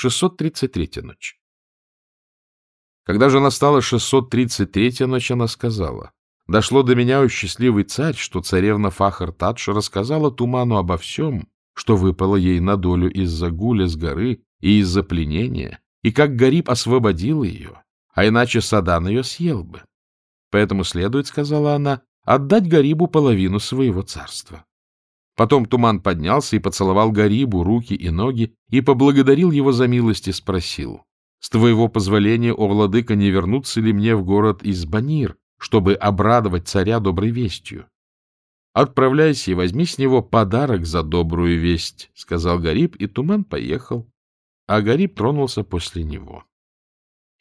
633 ночь. Когда же настала 633 ночь, она сказала, «Дошло до меня, о счастливый царь, что царевна Фахар-Тадж рассказала Туману обо всем, что выпало ей на долю из-за гуля с горы и из-за пленения, и как Гариб освободил ее, а иначе Садан ее съел бы. Поэтому следует, — сказала она, — отдать Гарибу половину своего царства. Потом Туман поднялся и поцеловал Гарибу руки и ноги и поблагодарил его за милость и спросил, «С твоего позволения, о владыка, не вернуться ли мне в город из Банир, чтобы обрадовать царя доброй вестью?» «Отправляйся и возьми с него подарок за добрую весть», — сказал Гариб, и Туман поехал, а Гариб тронулся после него.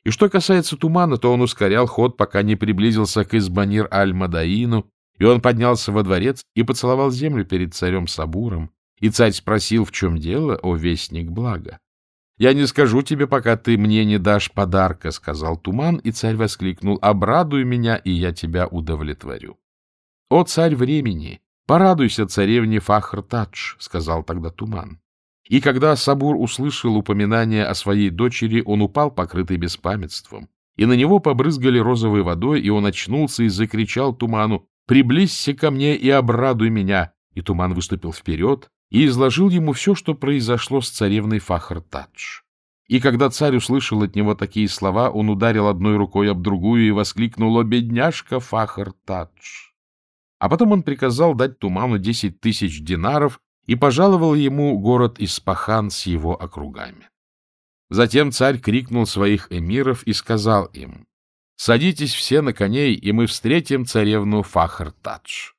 И что касается Тумана, то он ускорял ход, пока не приблизился к Избанир Аль-Мадаину и он поднялся во дворец и поцеловал землю перед царем Сабуром. И царь спросил, в чем дело, о вестник блага. — Я не скажу тебе, пока ты мне не дашь подарка, — сказал Туман, и царь воскликнул, — обрадуй меня, и я тебя удовлетворю. — О, царь времени! Порадуйся царевне Фахр-Тадж, — сказал тогда Туман. И когда Сабур услышал упоминание о своей дочери, он упал, покрытый беспамятством, и на него побрызгали розовой водой, и он очнулся и закричал Туману, приблизься ко мне и обрадуй меня. И Туман выступил вперед и изложил ему все, что произошло с царевной Фахр-Тадж. И когда царь услышал от него такие слова, он ударил одной рукой об другую и воскликнул «О, бедняжка Фахр-Тадж!». А потом он приказал дать Туману десять тысяч динаров и пожаловал ему город Испахан с его округами. Затем царь крикнул своих эмиров и сказал им Садитесь все на коней, и мы встретим царевну Фахр-Тадж.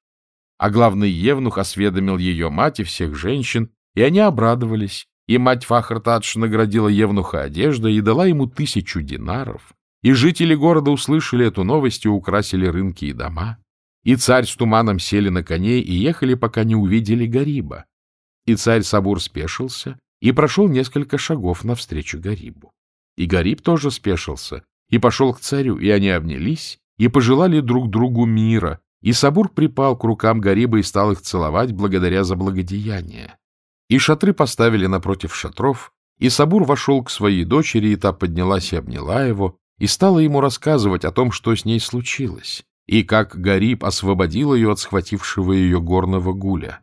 А главный евнух осведомил ее мать и всех женщин, и они обрадовались, и мать Фахр-Тадж наградила евнуха одеждой и дала ему тысячу динаров. И жители города услышали эту новость и украсили рынки и дома. И царь с туманом сели на коней и ехали, пока не увидели Гариба. И царь Сабур спешился и прошел несколько шагов навстречу Гарибу. И Гариб тоже спешился и пошел к царю, и они обнялись, и пожелали друг другу мира, и Сабур припал к рукам Гариба и стал их целовать благодаря за благодеяние. И шатры поставили напротив шатров, и Сабур вошел к своей дочери, и та поднялась и обняла его, и стала ему рассказывать о том, что с ней случилось, и как Гариб освободил ее от схватившего ее горного гуля.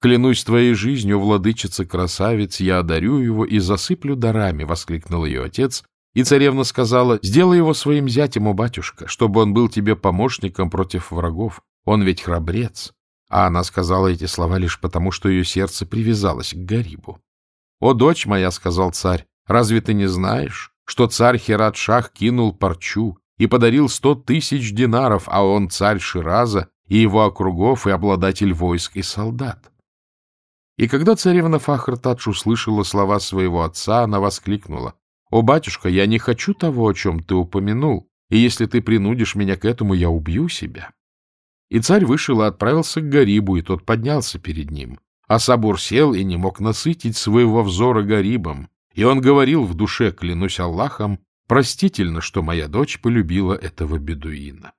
«Клянусь твоей жизнью, владычица-красавец, я одарю его и засыплю дарами», — воскликнул ее отец, и царевна сказала, сделай его своим зятем, у батюшка, чтобы он был тебе помощником против врагов. Он ведь храбрец. А она сказала эти слова лишь потому, что ее сердце привязалось к Гарибу. — О, дочь моя, — сказал царь, — разве ты не знаешь, что царь Херат-Шах кинул парчу и подарил сто тысяч динаров, а он царь Шираза и его округов и обладатель войск и солдат? И когда царевна Фахр-Тадж услышала слова своего отца, она воскликнула, «О, батюшка, я не хочу того, о чем ты упомянул, и если ты принудишь меня к этому, я убью себя». И царь вышел и отправился к Гарибу, и тот поднялся перед ним. А Сабур сел и не мог насытить своего взора Гарибом, и он говорил в душе, клянусь Аллахом, простительно, что моя дочь полюбила этого бедуина.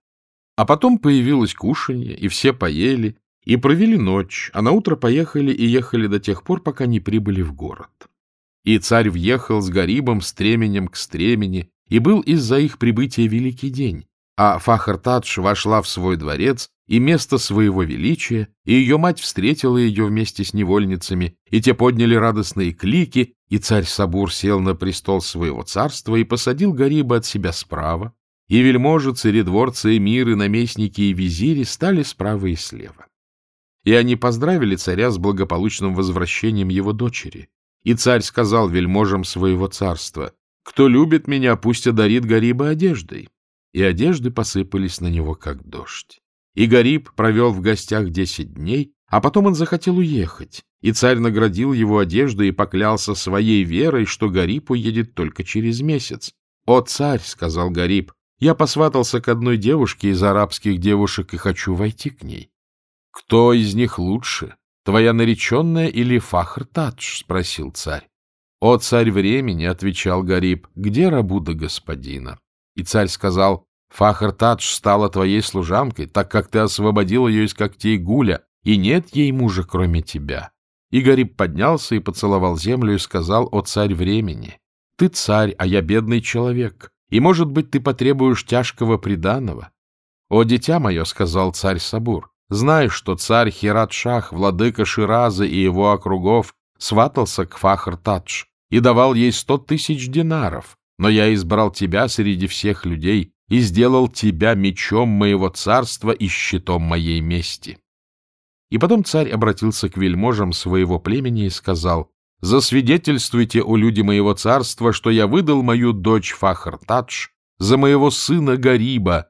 А потом появилось кушанье, и все поели, и провели ночь, а на утро поехали и ехали до тех пор, пока не прибыли в город. И царь въехал с Гарибом стременем к стремени, и был из-за их прибытия великий день. А Фахартадж вошла в свой дворец и место своего величия, и ее мать встретила ее вместе с невольницами, и те подняли радостные клики, и царь Сабур сел на престол своего царства и посадил Гариба от себя справа, и вельможи, царедворцы, эмиры, наместники и визири стали справа и слева. И они поздравили царя с благополучным возвращением его дочери, и царь сказал вельможам своего царства, «Кто любит меня, пусть одарит Гариба одеждой». И одежды посыпались на него, как дождь. И Гариб провел в гостях десять дней, а потом он захотел уехать, и царь наградил его одеждой и поклялся своей верой, что Гариб уедет только через месяц. «О, царь!» — сказал Гариб, — «я посватался к одной девушке из арабских девушек и хочу войти к ней». «Кто из них лучше?» Твоя нареченная или Фахр-Тадж? — спросил царь. — О, царь времени, — отвечал Гариб, — где Рабуда господина? И царь сказал, — Фахр-Тадж стала твоей служанкой, так как ты освободил ее из когтей Гуля, и нет ей мужа, кроме тебя. И Гариб поднялся и поцеловал землю и сказал, «О царь времени! Ты царь, а я бедный человек, и, может быть, ты потребуешь тяжкого приданого». «О, дитя мое!» — сказал царь Сабур. «Знай, что царь Хират-Шах, владыка Шираза и его округов, сватался к Фахр-Тадж и давал ей сто тысяч динаров, но я избрал тебя среди всех людей и сделал тебя мечом моего царства и щитом моей мести». И потом царь обратился к вельможам своего племени и сказал, «Засвидетельствуйте, о люди моего царства, что я выдал мою дочь Фахр-Тадж за моего сына Гариба».